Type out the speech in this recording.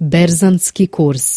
Berzanski kurs.